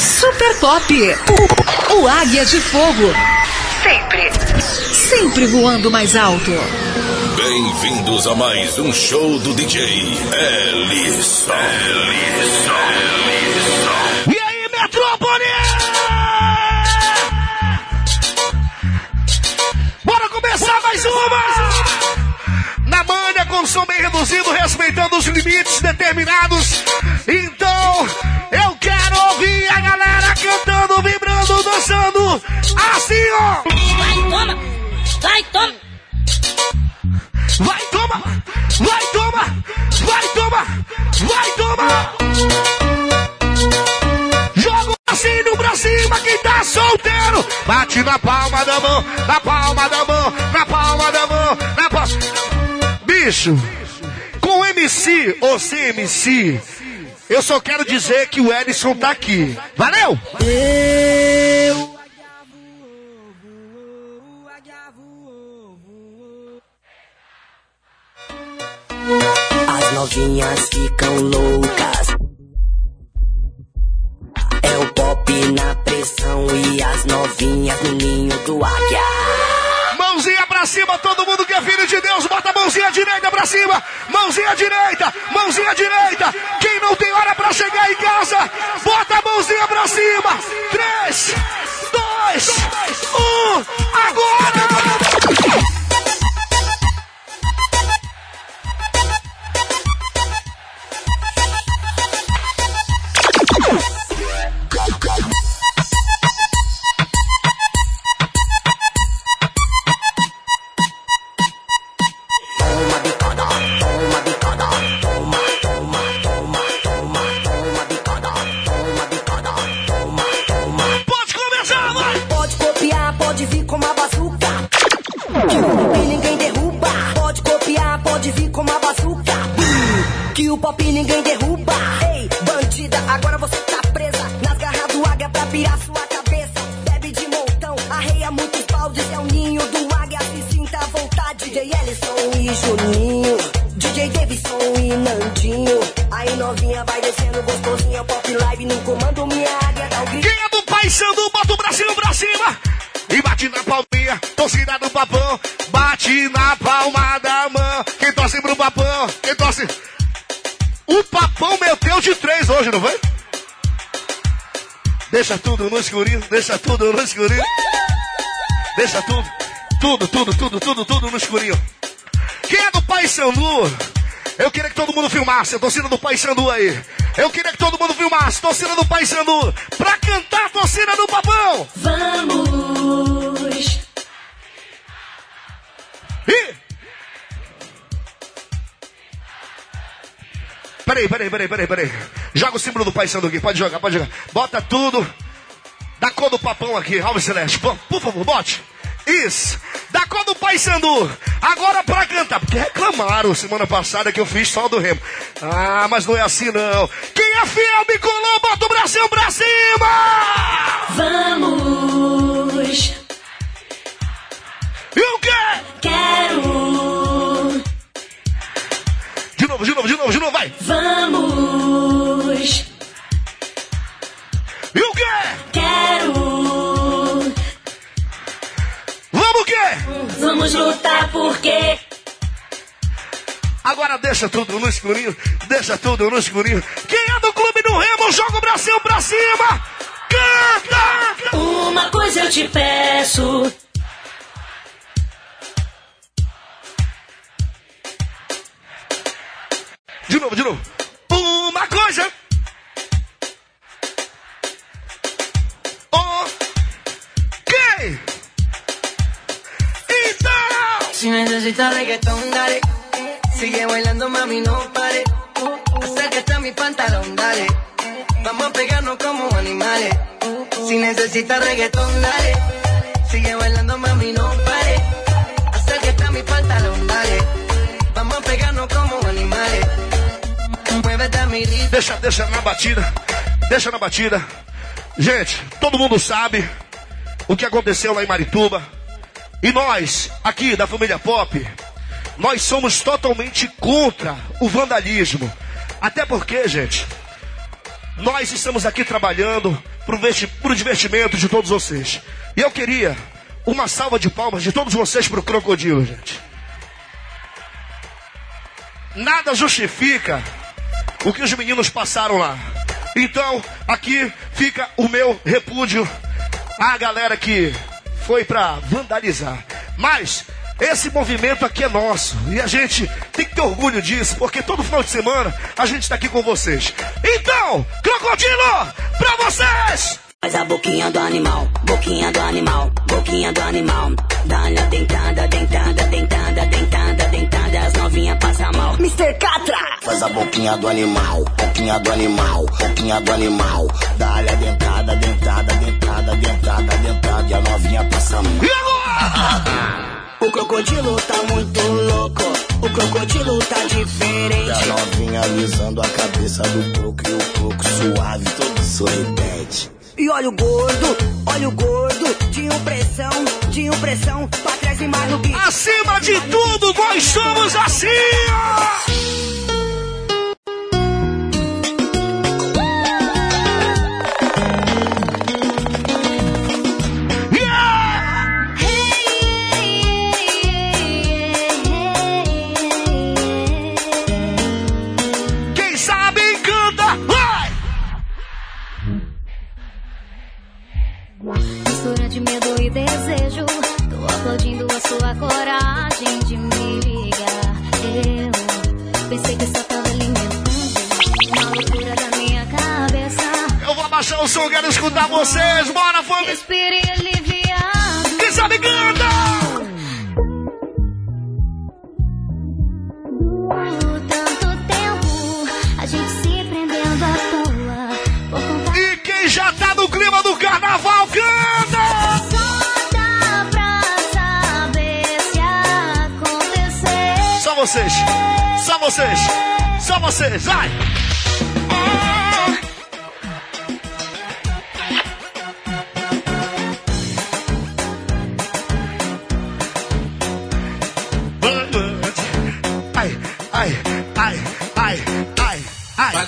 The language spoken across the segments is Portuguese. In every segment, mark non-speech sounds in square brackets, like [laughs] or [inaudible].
Super Pop. O, o Águia de Fogo. Sempre. Sempre voando mais alto. Bem-vindos a mais um show do DJ Ellison. Ellison. E aí, Metrópole? Bora começar mais uma! Na manha, com som bem reduzido, respeitando os limites determinados. Então, eu quero ouvir a galera cantando, vibrando, dançando. Assim, ó! Vai, toma! Vai, toma! Vai, toma! Vai, toma! Vai, toma! Vai, toma! Joga o bracinho pra cima, quem tá solteiro! Bate na palma da mão, na palma da mão, na palma da mão. Bicho, com MC ou sem MC, eu só quero dizer que o Edson tá aqui. Valeu! As novinhas ficam loucas. É o pop na pressão e as novinhas no ninho do águia. Mãozinha pra cima, todo mundo que é filho de Deus, bota a mãozinha direita pra cima, mãozinha direita, mãozinha direita. Quem não tem hora pra chegar em casa, bota a mãozinha pra cima. Três, dois, um, agora! Escurinho, deixa tudo no escurinho. Deixa tudo, tudo, tudo, tudo, tudo, tudo no escurinho. Quem é do Pai Sandu? Eu queria que todo mundo filmasse, a torcida do Pai Sandu aí. Eu queria que todo mundo filmasse, torcida do Pai Sandu. Pra cantar a torcida do papão. Vamos! Ih! Peraí, peraí, peraí, peraí, peraí. Joga o símbolo do Pai Sandu aqui, pode jogar, pode jogar. Bota tudo cor do papão aqui, Alves Celeste. Por, favor, bote. Isso. Da cor do Pai Sandu. Agora pra cantar. Porque reclamaram semana passada que eu fiz só do Remo. Ah, mas não é assim não. Quem é fiel, bicolor, bota o bracinho pra cima! Vamos! E o quê? Quero! De novo, de novo, de novo, de novo, vai. Vamos! E o quê? Vamos lutar porque Agora deixa tudo no escurinho, deixa tudo no escurinho. Quem é do clube do Remo, joga o bracinho pra cima. Canta! uma coisa eu te peço. De novo, de novo. Uma coisa. Si necesitas reggaetón, dale. Sigue bailando, mami, no pare. Acércate a mi pantalón, dale. Vamos a pegarnos como animales. Si necesitas reggaetón, dale. Sigue bailando, mami, no pare. Acércate a mi pantalón, dale. Vamos a pegarnos como animales. Muévete a mi ritmo. Deixa, deixa na batida. Deixa na batida. Gente, todo mundo sabe o que aconteceu lá em Marituba. E nós, aqui da família Pop, nós somos totalmente contra o vandalismo. Até porque, gente, Nós estamos aqui trabalhando para o divertimento de todos vocês. E eu queria uma salva de palmas de todos vocês para o crocodilo, gente. Nada justifica o que os meninos passaram lá. Então, aqui fica o meu repúdio à galera que foi para vandalizar. Mas esse movimento aqui é nosso e a gente tem que ter orgulho disso, porque todo final de semana a gente está aqui com vocês. Então, crocodilo, para vocês! Faz a boquinha do animal, boquinha do animal, boquinha do animal. Dá-lhe a dentada, dentada, dentada, dentada, dentada, as novinhas passam mal. Mr. Catra! Faz a boquinha do animal, boquinha do animal, boquinha do animal. Dá-lhe a dentada, dentada, dentada, dentada, dentada, e a novinha passa mal. E agora? O crocodilo tá muito louco, o crocodilo tá E a diferente. novinha alisando a cabeça do croco e o croco suave, todo sorridente. E olha o gordo, olha o gordo, de impressão, de impressão, pra trás e mais no. Acima de tudo, nós somos assim! ó! Som, quero escutar vocês, bora família! Respirei aliviado. Quem sabe canta! Por tanto tempo, a gente se prendendo à toa. E quem já tá no clima do carnaval, canta! só dá pra saber se acontecer. Só vocês, só vocês, só vocês, vai!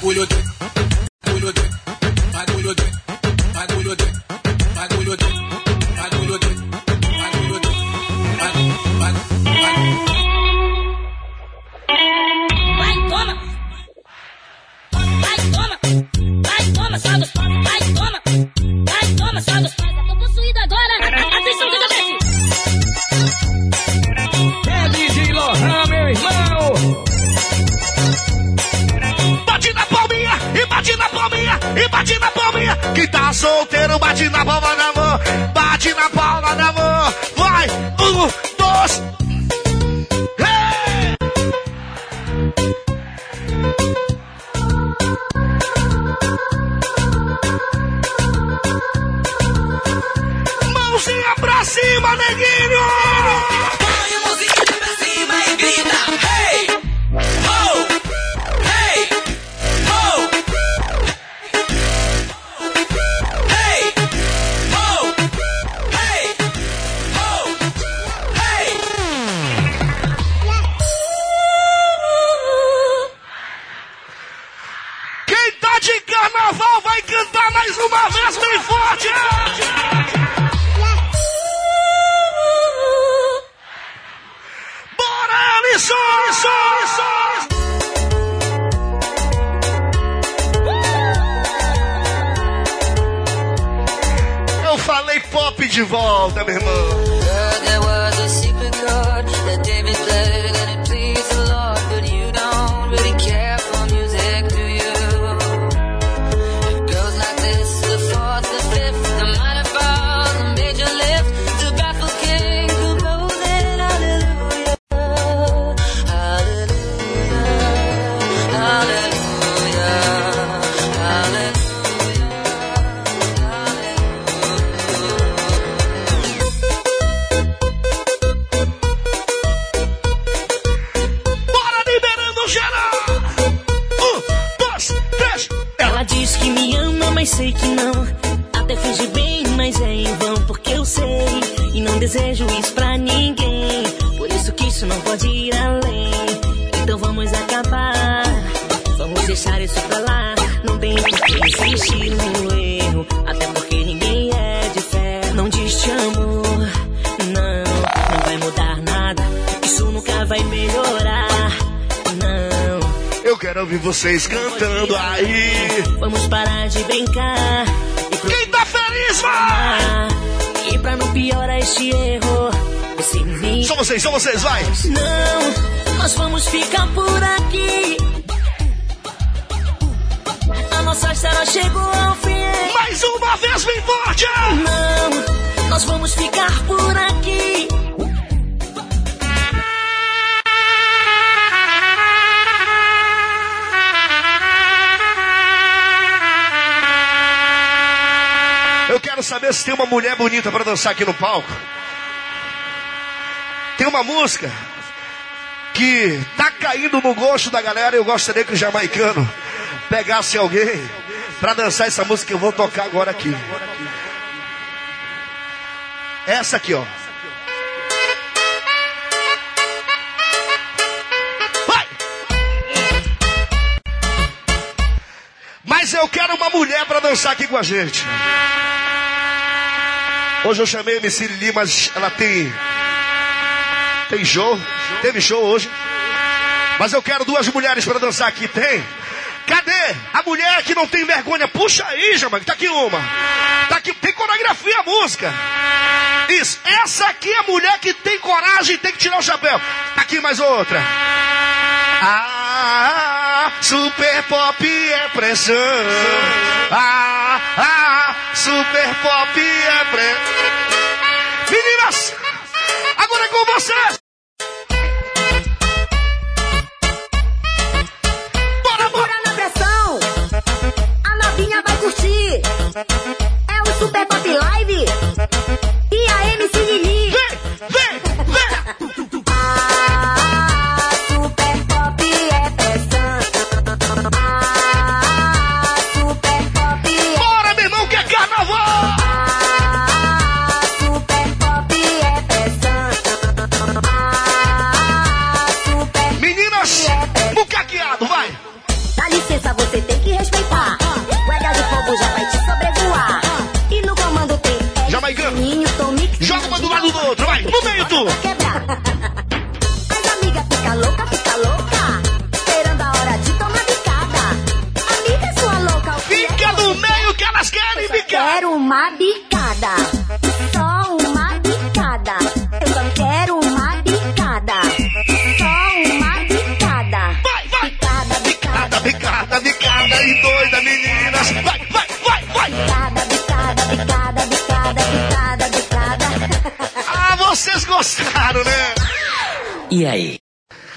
Bagulho. doido, Mãozinha pra cima, neguinho! Insistir no erro, até porque ninguém é de fé. Não diz te amo, não, não vai mudar nada. Isso nunca vai melhorar, não. Eu quero ouvir vocês cantando aí. Vamos parar de brincar e Quem tá feliz, vai! E pra não piorar este erro, São vocês, são vocês, vai! Não, nós vamos ficar por aqui. Nossa história chegou ao fim. Mais uma vez, bem forte! Não, nós vamos ficar por aqui. Eu quero saber se tem uma mulher bonita pra dançar aqui no palco. Tem uma música que tá caindo no gosto da galera. Eu gostaria que o jamaicano pegasse alguém pra dançar essa música que eu vou tocar agora aqui. Essa aqui, ó. Vai! Mas eu quero uma mulher pra dançar aqui com a gente. Hoje eu chamei a MC Lili, mas ela tem. Tem show. Teve show hoje. Mas eu quero duas mulheres para dançar aqui. Tem? Cadê a mulher que não tem vergonha? Puxa aí, Jamaica. Tá aqui uma. Tá aqui. Tem coreografia a música. Isso. Essa aqui é a mulher que tem coragem e tem que tirar o chapéu. Tá aqui mais outra. Ah, super pop é pressão. Ah, ah, super pop é pressão. Meninas, agora é com vocês. Vai curtir. É o Super Pop Live E aí?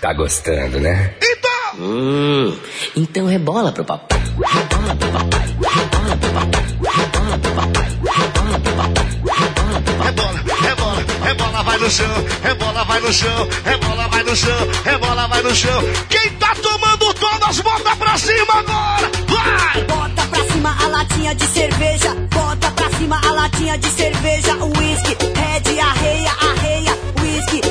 Tá gostando, né? Então, Hum, então rebola pro papai. Rebola pro papai. Rebola pro papai. Rebola pro papai. Rebola pro papai. Rebola pro papai. rebola, rebola, rebola, vai no chão. Rebola, vai no chão. Rebola, vai no chão. Rebola, vai no chão. Quem tá tomando todas, bota pra cima agora. Vai! Bota pra cima a latinha de cerveja. Bota pra cima a latinha de cerveja. Whisky, red, arreia, arreia. Whisky,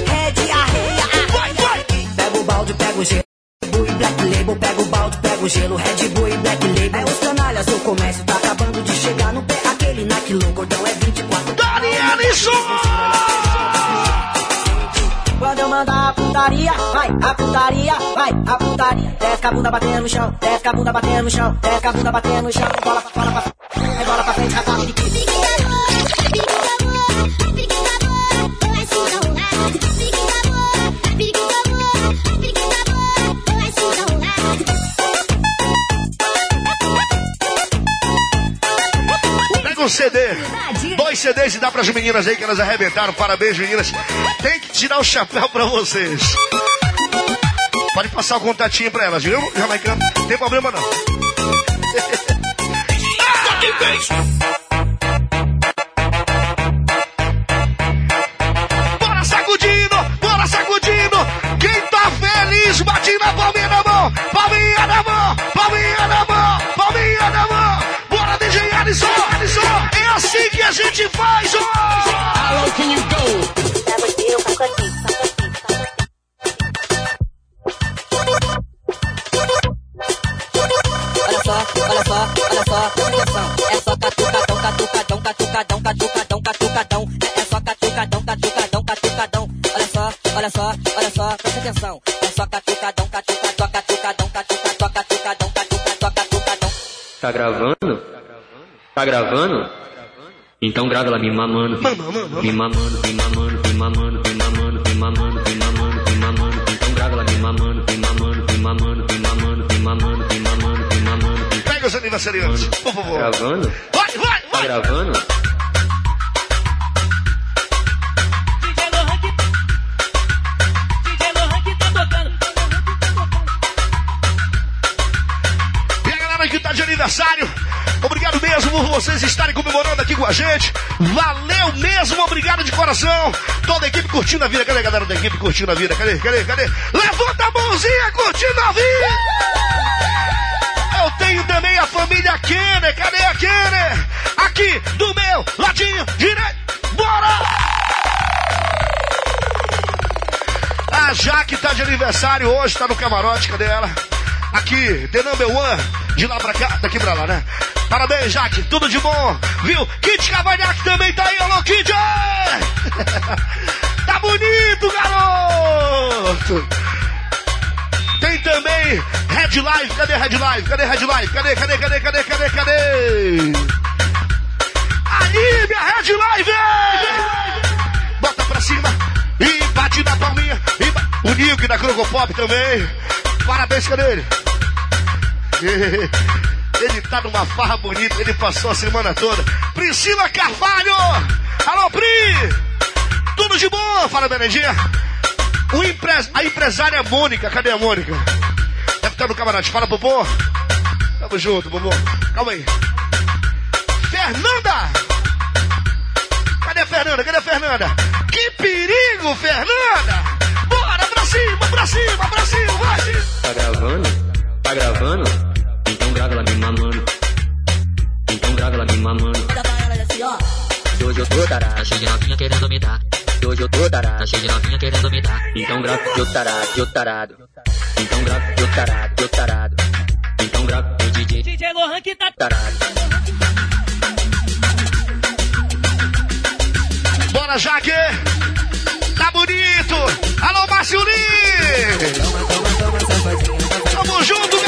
balde, pega o gelo. Red Bull e Black Label, pega o balde, pega o gelo, Red Bull e Black Label. É os canalhas, o comércio tá acabando de chegar no pé. Aquele Nike gordão é 24. Dariane Quando eu mandar a putaria, vai, a putaria, vai, a putaria. Desce a bunda batendo no chão, desce a bunda batendo no chão, desce a bunda batendo no chão. Bola pra fora, pra frente, rebola pra frente, de um CD. Dois CDs e dá pras meninas aí que elas arrebentaram. Parabéns, meninas. Tem que tirar o chapéu pra vocês. Pode passar o contatinho pra elas, viu, Jamaicano? Não tem problema não. Bora a gente faz, ó! How can you go? That would olha só, olha só, atenção. É só catucadão, catucadão, catucadão, catucadão, catucadão. É, é só catucadão, catucadão, catucadão. Olha só, olha só, olha só, presta atenção. É só catucadão, catucadão, catucadão, catucadão, catucadão, catucadão, catucadão. Tá gravando? Tá gravando? Então grava ela me mamando. Me mamando, me mamando, me mamando, me mamando, me mamando, me mamando, me mamando. Então grava ela me mamando, me mamando, me mamando, me mamando, me mamando, me mamando, me mamando. Pega os aniversariantes, por favor. Gravando? Vai, vai, Tá gravando? Que tá. E tá de aniversário, vocês estarem comemorando aqui com a gente. Valeu mesmo, obrigado de coração. Toda a equipe curtindo a vida. Cadê a galera da equipe curtindo a vida? Cadê, cadê, cadê? Levanta a mãozinha curtindo a vida! Eu tenho também a família Kenner. Cadê a Kenner? Aqui do meu ladinho direito. Bora! A Jaque tá de aniversário hoje, tá no camarote, cadê ela? Aqui, The Number One, de lá pra cá, daqui pra lá, né? Parabéns, Jaque, tudo de bom, viu? Kit Cavanhaque também tá aí, alô, Kid! [laughs] tá bonito, garoto! Tem também Red Live, cadê Red Live? Cadê Red Live? Cadê, cadê, cadê, cadê, cadê, cadê? Aí, minha Red Live! Bota pra cima e bate na palminha. E ba... O Nick da Crocopop também. Parabéns, cadê ele? [laughs] Ele tá numa farra bonita, ele passou a semana toda. Priscila Carvalho! Alô, Pri! Tudo de bom? Fala, Benedinha. O empres... A empresária Mônica, cadê a Mônica? Deve estar no camarote. Fala, Popô. Tamo junto, Popô. Calma aí. Fernanda! Cadê a Fernanda? Cadê a Fernanda? Que perigo, Fernanda! Bora pra cima, pra cima, pra cima, vai! Tá gravando? Tá gravando? Então grava ela me mamando. Então grava ela me mamando. Hoje eu tô tarado, cheio de novinha querendo me dar. Hoje eu tô tarado, cheio de novinha querendo me dar. Então grava, eu tarado, eu tarado. Então grava, eu tarado, eu tarado. Então grava, o DJ DJ Lohan que tá. tarado. Bora, Jaque! Tá bonito! Alô, Márcio Lins! Tamo junto,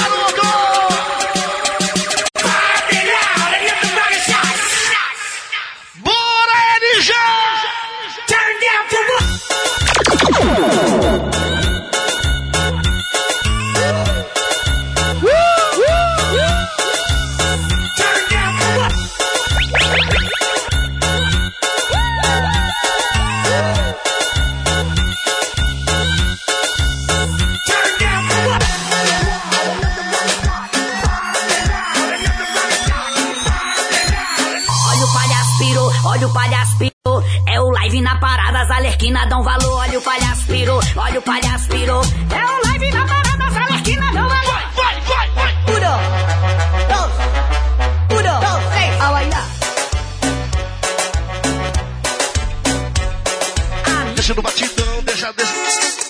palhaço pirou, olha o palhaço pirou. É o live na parada, as alerquinas dão valor. Olha o palhaço pirou, olha o palhaço pirou. É o live na parada, as alerquinas dão valor. Vai, vai, vai! Uno, dos, uno, dos, três, a bailar. Deixa no batidão, deixa, deixa.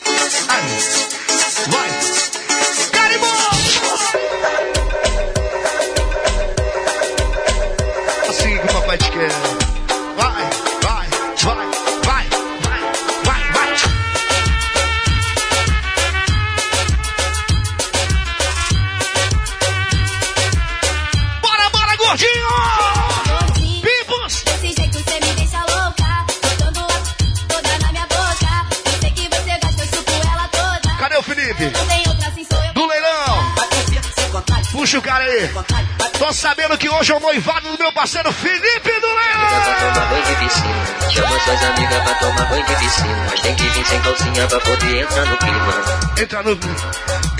Que hoje é o noivado do meu parceiro Felipe do Pra Leilão! tomar banho de piscina. Chama suas amigas pra tomar banho de piscina. Mas tem que vir sem calcinha pra poder entrar no clima. Entra no.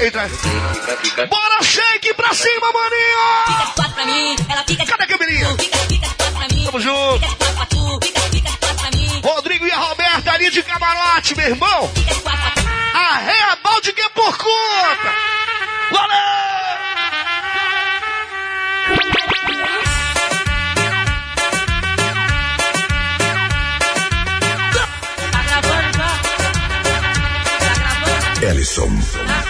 Entra. Fica, fica. Bora, shake pra cima, maninho! Fica de quatro pra mim, ela fica de Cadê a Camilinha? Fica, fica de quatro pra mim. Tamo junto. Fica de quatro pra tu, fica, fica de quatro pra mim. Rodrigo e a Roberta ali de camarote, meu irmão! Fica de quatro pra tu. Arreia balde que é por conta! Valeu! Ellison.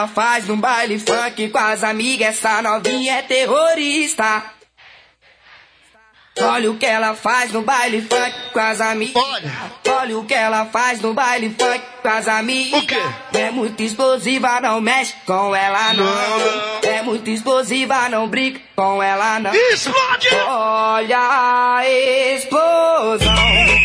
Ela faz no baile funk com as amigas. Essa novinha é terrorista. Olha o que ela faz no baile funk com as amigas. Olha. Olha o que ela faz no baile funk com as amigas. O quê? É muito explosiva, não mexe com ela não. Não, não. É muito explosiva, não brinca com ela não. Explode! Olha a explosão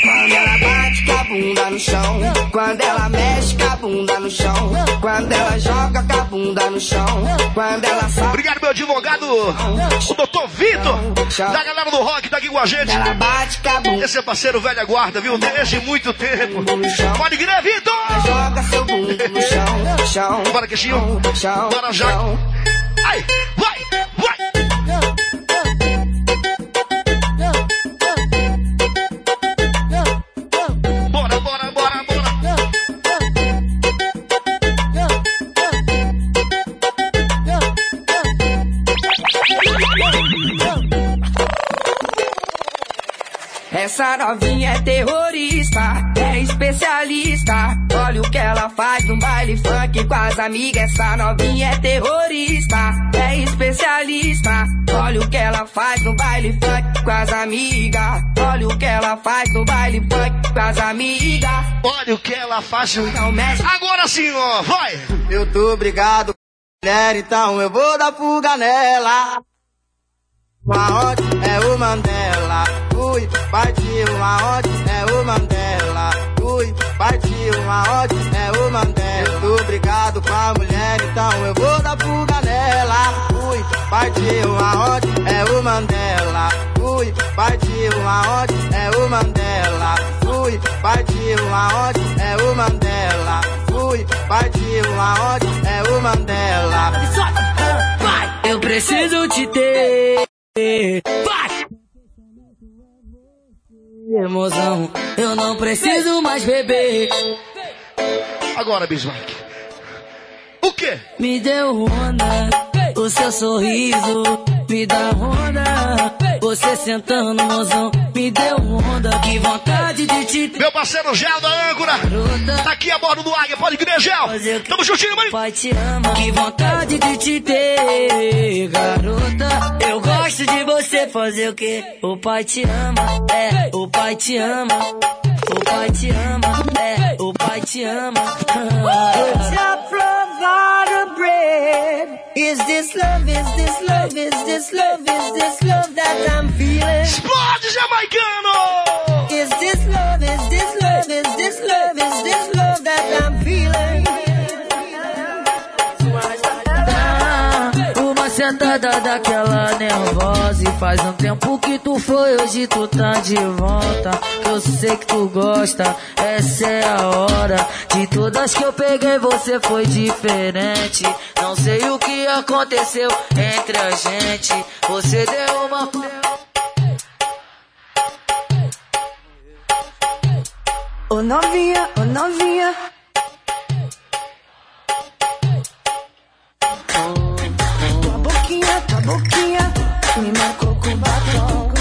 Quando ela bate com a bunda no chão Quando ela mexe com a bunda no chão Quando ela joga com a bunda no chão Quando ela sabe Obrigado, meu advogado, o doutor Vitor, da galera do rock, tá aqui com a gente. Ela bate com a bunda Esse é parceiro velha guarda, viu? Desde muito tempo. Pode crer, Vitor! Joga seu bumbum no chão Chão Bora, Queixinho. Chão Bora, Jaque. chão. Ai, Essa novinha é terrorista, é especialista. Olha o que ela faz no baile funk com as amigas. Essa novinha é terrorista, é especialista. Olha o que ela faz no baile funk com as amigas. Olha o que ela faz no baile funk com as amigas. Olha o que ela faz. Não mexe. Agora sim, ó, vai! Eu tô obrigado, mulher, então eu vou dar fuga nela. Aonde é o Mandela? Ui, partiu. Aonde é o Mandela? Ui, partiu. Aonde é o Mandela? Eu tô obrigado com a mulher, então eu vou dar fuga nela. Ui, partiu. Aonde é o Mandela? Ui, partiu. Aonde é o Mandela? Ui, partiu. Aonde é o Mandela? Ui, partiu. Aonde é o Mandela? Eu preciso te ter. Vai! Emoção, eu não preciso mais beber. Agora, Bismarck. O quê? Me deu onda, o seu sorriso me dá onda. Você sentando, mozão, me deu onda. Que vontade de te ter. Meu parceiro Gel da âncora. Tá aqui a bordo do Águia, pode crer, Gel. Tamo juntinho, mano. Pai te ama, que vontade de te ter, garota. Eu gosto de você fazer o quê? O pai te ama, é, o pai te ama. O pai te ama, é, o pai te ama. Is this love, is this love, is this love, is this love that I'm feeling? Explode, jamaicano! Is this love, is this love, is this love, is this love that I'm feeling? Ah, Uma sentada daquela nervosa E faz um tempo que tu foi, hoje tu tá de volta. Eu sei que tu gosta, essa é a hora. De todas que eu peguei você foi diferente. Não sei o que aconteceu entre a gente. Você deu uma... Ô novinha, ô novinha. Tua boquinha, tua boquinha Me marcou com batom.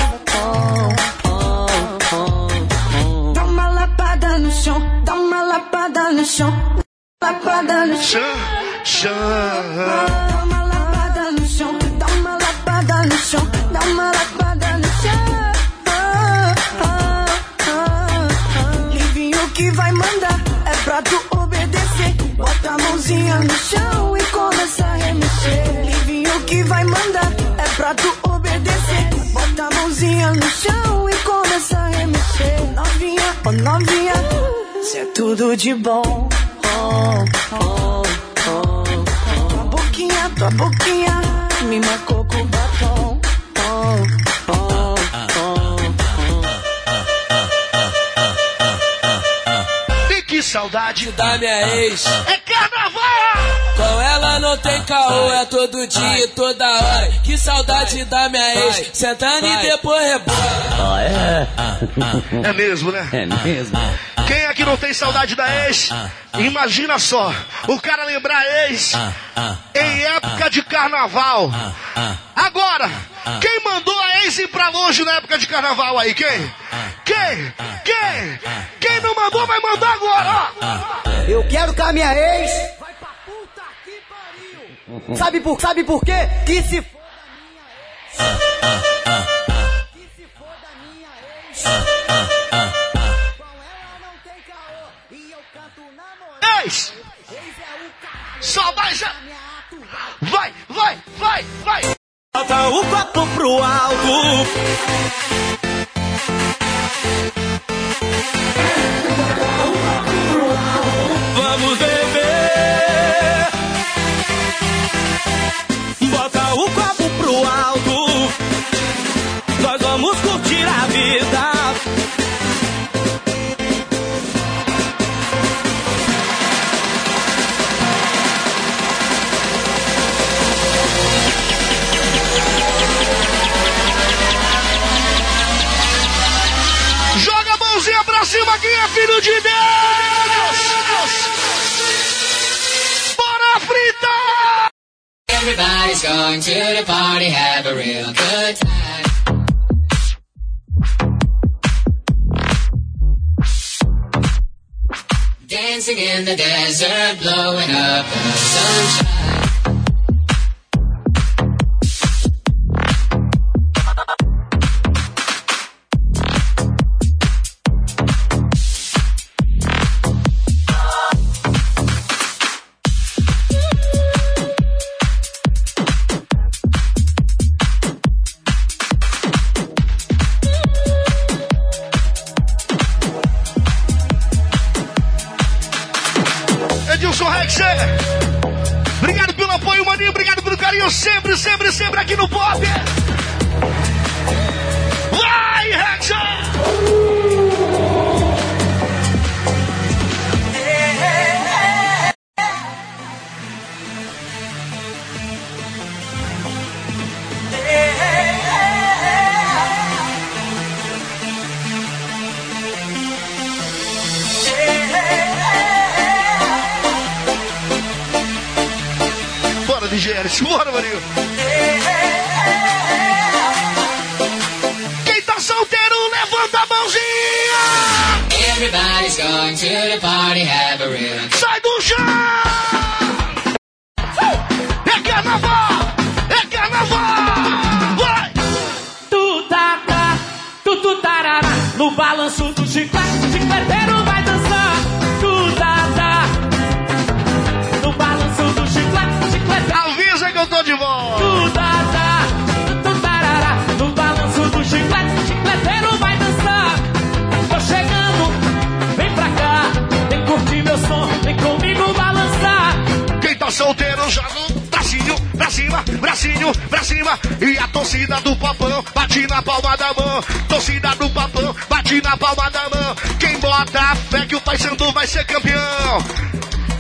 Dá uma lapada no chão Dá uma lapada no chão. Lapada no chão. Chã, Dá uma lapada no chão Dá uma lapada no chão. Dá uma lapada que vai mandar É pra tu obedecer. Bota a mãozinha no chão E começa a remexer. Livinho que vai mandar É pra tu obedecer. Bota a mãozinha no chão E começa a remexer. Novinha, oh novinha Cê é tudo de bom. Oh, oh, oh. Tua boquinha, tua boquinha Me marcou com batom saudade da minha ex. É carnaval! Com ela não tem caô, é todo dia e toda hora. Que saudade da minha ex, sentando e depois rebola. É mesmo, né? É mesmo. Quem aqui não tem saudade da ex? Imagina só, o cara lembrar a ex em época de carnaval. Agora, quem mandou ex ir pra longe na época de carnaval aí? Quem? Quem? Quem? Quem não mandou vai mandar agora. Eu quero que a minha ex. Sabe por, sabe por quê? Que se for Ex! Só vai já! Vai, vai, vai, vai! Bota o copo pro alto. Vamos beber. Bota o copo pro alto. Nós vamos curtir é filho de Deus! Bora fritar! Everybody's going to the party, have a real good time. Dancing in the desert, blowing up the sunshine. Bora, DJ Eris. Bora, maninho. Quem tá solteiro, levanta a mãozinha! Everybody's going to the party, have a real Sai do chão! É carnaval! É carnaval! Vai! Tu tá, tá, tu tu tarará, no balanço do chiclete, tá solteiro joga o bracinho pra cima, bracinho pra cima. E a torcida do papão bate na palma da mão. Torcida do papão bate na palma da mão. Quem bota a fé que o Pai Sandu vai ser campeão.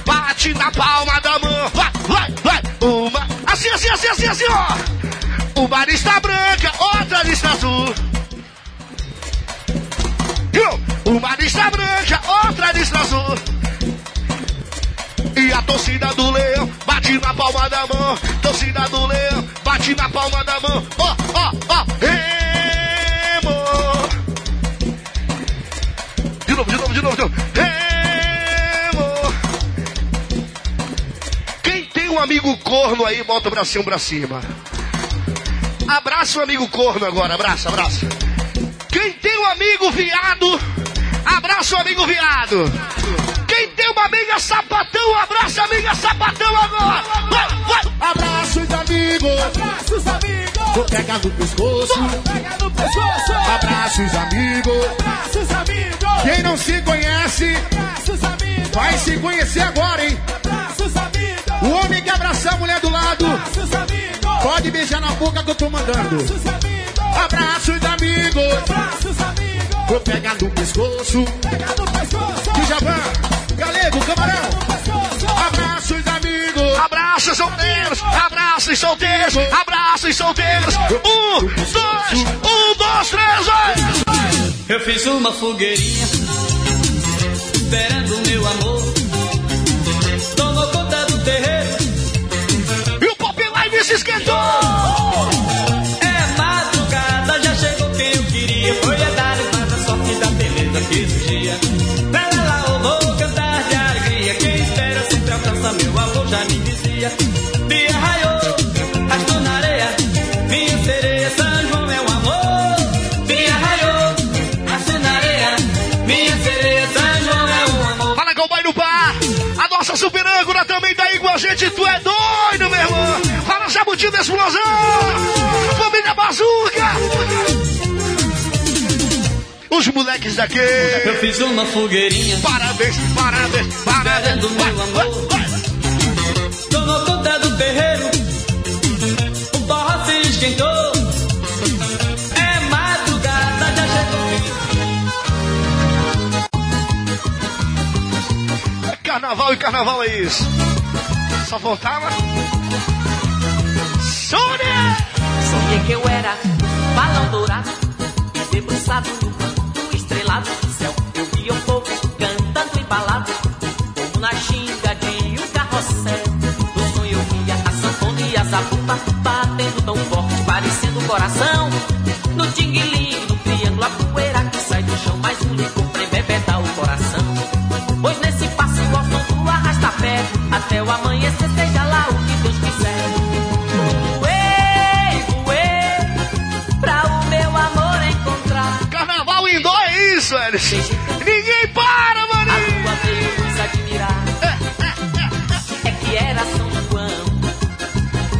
Bate na palma da mão. Vai, vai, vai. Uma. Assim, assim, assim, assim, assim, ó. Uma lista branca, outra lista azul. Uma lista branca, outra lista azul. E a torcida do leão bate na palma da mão. Torcida do leão bate na palma da mão. Ó, ó, ó. Remo. De novo, de novo, de novo, de novo. Remo. Quem tem um amigo corno aí, bota o bracinho pra cima. Abraça o amigo corno agora, abraça, abraça. Quem tem um amigo viado, abraça o amigo viado. Amiga sapatão, abraça a amiga sapatão agora. Vai, vai. Abraços amigos, Abraços, amigos. vou pegar no pescoço. Pega no pescoço. Abraços amigos, Abraços, amigos. quem não se conhece Abraços, amigos. vai se conhecer agora, hein? Abraços, amigos. O homem que abraçar a mulher do lado Abraços, amigos. pode beijar na boca que eu tô mandando. Abraços, amigos. Abraços amigos, Abraços, amigos. vou pegar no pescoço. Pega no pescoço. Djavan, Galego, camarão. Abraços, amigos. Abraços solteiros, abraços solteiros, abraços solteiros. Um, dois, um, dois, três, dois. Eu fiz uma fogueirinha Esperando meu amor Tomou conta do terreiro E o Pop Live se esquentou É madrugada, já chegou quem eu queria Foi a dar mais a sorte da beleza que surgia dizia Dia raiou, na areia Minha sereia, São João é um amor Dia raiou, rastou na areia Minha sereia, São João é um amor Fala com o no Bar. A nossa super âncora também tá aí com a gente. Tu é doido, meu irmão. Fala Jabuti da Explosão. Família Bazuca. Os moleques daqui. Eu fiz uma fogueirinha Parabéns, parabéns, parabéns. Esperando meu amor Tomou Carnaval e carnaval é isso. Só faltava. Sônia! Sonhei que eu era balão dourado, debruçado no canto estrelado do céu. Eu via o povo cantando embalado, como na ginga de um carrossel. No sonho eu via a sanfona e a zabumba batendo tão forte, parecendo um coração. No tinguilinho, no triângulo, a poeira que sai do chão, mais um licor Elis. Ninguém para, A mano. lua veio nos admirar. É que era São João.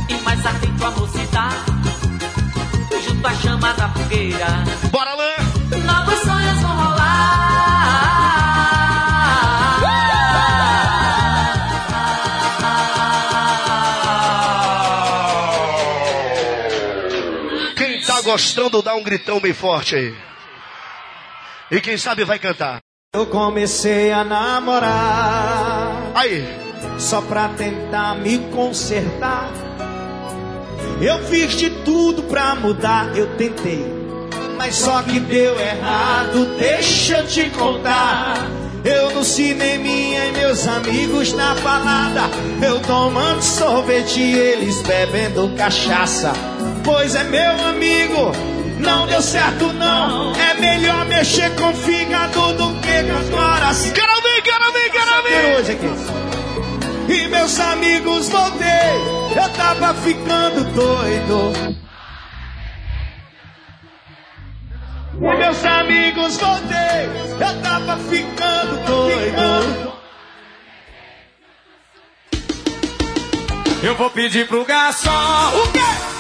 E mais atento a mocidade. Junto à chama da fogueira. Bora lá. Novos sonhos vão rolar. Quem tá gostando, dá um gritão bem forte aí. E quem sabe vai cantar. Eu comecei a namorar. Aí. Só pra tentar me consertar. Eu fiz de tudo pra mudar, eu tentei. Mas só que deu errado, deixa eu te contar. Eu no cineminha e meus amigos na balada. Eu tomando sorvete e eles bebendo cachaça. Pois é meu amigo, não deu certo não. É melhor mexer com fígado do que com coração. Quero ver, quero ver, quero ver. Hoje aqui. E meus amigos voltei, eu tava ficando doido. E meus amigos voltei, eu tava ficando doido. Eu vou pedir pro garçom o quê?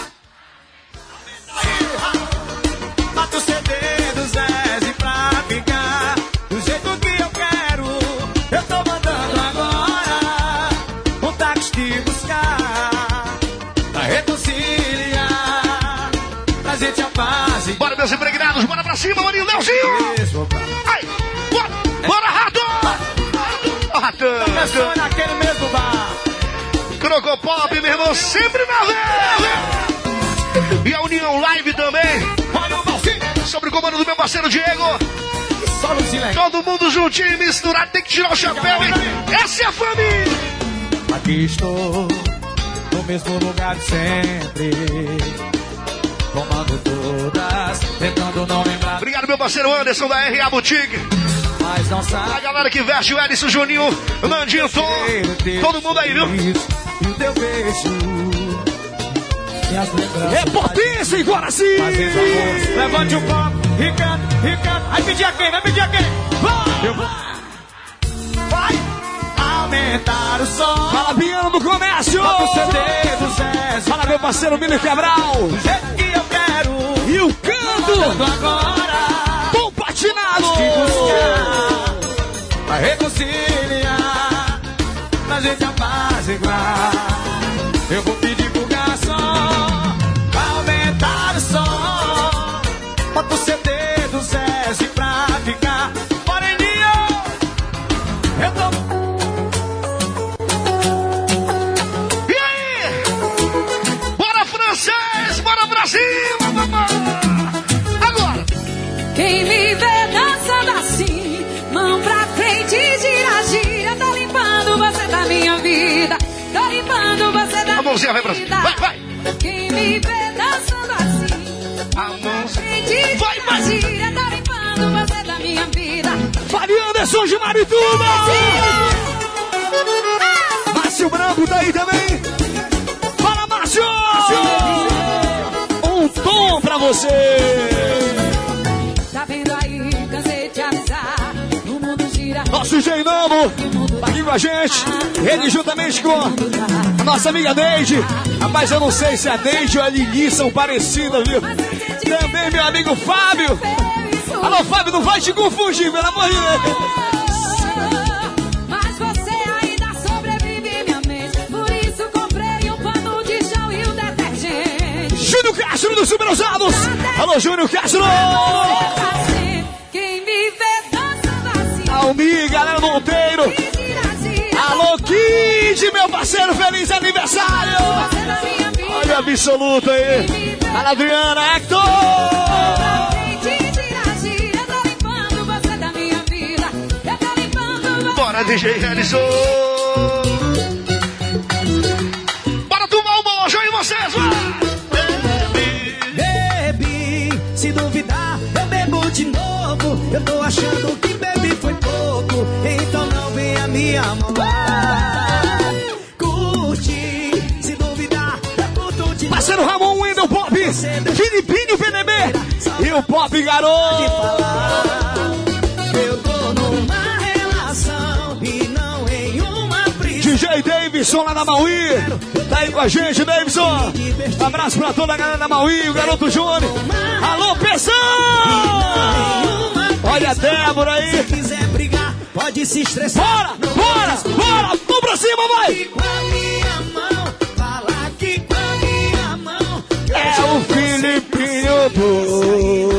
Apaziguar. Bora, meus impregnados, bora pra cima, maninho Leozinho. Ai, bora, bora, rato. Ó, ratão. Começou naquele mesmo bar. Crocopop, meu irmão, sempre na. E a União Live também. Olha o. Sobre o comando do meu parceiro Diego. Todo mundo juntinho misturado, tem que tirar o chapéu, hein? Essa é a família. Aqui estou, no mesmo lugar de sempre. Tomando todas, tentando não lembrar. Obrigado, meu parceiro Anderson da RA Boutique. Mas não sabe. A galera que veste o Edson Juninho, o Nandinho Tom. Todo mundo aí, viu? E o teu beijo. É potência em Guaraci. Levante o copo e e canta. Vai pedir a quem? Vai pedir a quem? Vai! Eu vou. Vai! Aumentar o som. Meu parceiro Mini Cabral. Do jeito que eu quero. E o canto. Agora. Bom patinado. Te buscar. Pra reconciliar. Pra gente apaziguar. Eu vou pedir pro mãozinha vai pra cima. Vai, vai! Quem me vê dançando assim, A mãozinha. Vai, vai! gira, tô limpando você da minha vida. Fábio Anderson de Marituba! Márcio Branco tá aí também! Fala, Márcio! Um tom pra você! Tá vendo aí, cansei de avisar. O mundo gira. Nosso Geinamo com a gente. Ele juntamente com a nossa amiga Neide. Rapaz, eu não sei se a Neide ou a Lili são parecidas, viu? Também meu amigo Fábio. Alô, Fábio, não vai te confundir, pelo amor de Deus. Um e um. Júnior Castro dos Super Usados. Alô, Júnior Castro. Quem me vê dançando assim. Almi, galera do Monteiro. Kid, meu parceiro, feliz aniversário. Olha o absoluto aí. Fala, Adriana, Hector. Bora, DJ Ellison! Bora tomar um mojo aí, vocês! vai! Bebi, se duvidar, eu bebo de novo. Eu tô achando que bebi foi pouco, então não venha me amolar. Wendel Pop. Filipinho PDB. E o Pop Garoto. Eu tô numa relação e não em uma prisão. DJ Davidson lá da Maui. Tá aí com a gente, Davidson. Abraço pra toda a galera da Maui, o garoto Júnior. Alô, Pezão! Olha a Débora aí. Se quiser brigar, pode se estressar. Bora, bora, bora. Vamos pra cima, vai. Filipinho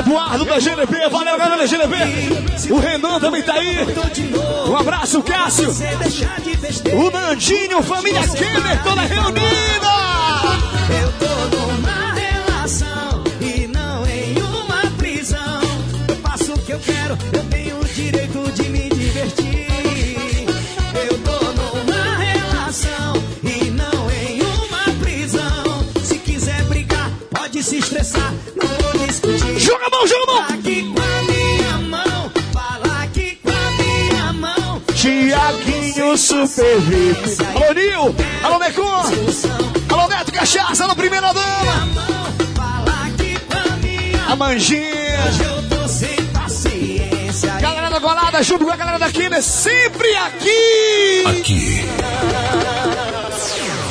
Eduardo da GNP, valeu galera da GNP. O Renan também tá aí. Um abraço, Cássio. O Nandinho, família Kenner, toda reunida. Eu tô numa relação e não em uma prisão. Eu faço o que eu quero, eu tenho o direito de me divertir. Eu tô numa relação e não em uma prisão. Se quiser brigar, pode se estressar, Super VIP. Alô, Nil. Alô, Necon. Alô, Neto Cachaça, alô, primeira dama. A Manjinha. Galera da Colada, junto com a galera da Kine, sempre aqui. Aqui.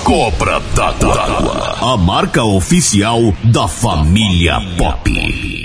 Cobra d'Água. A marca oficial da família Pop.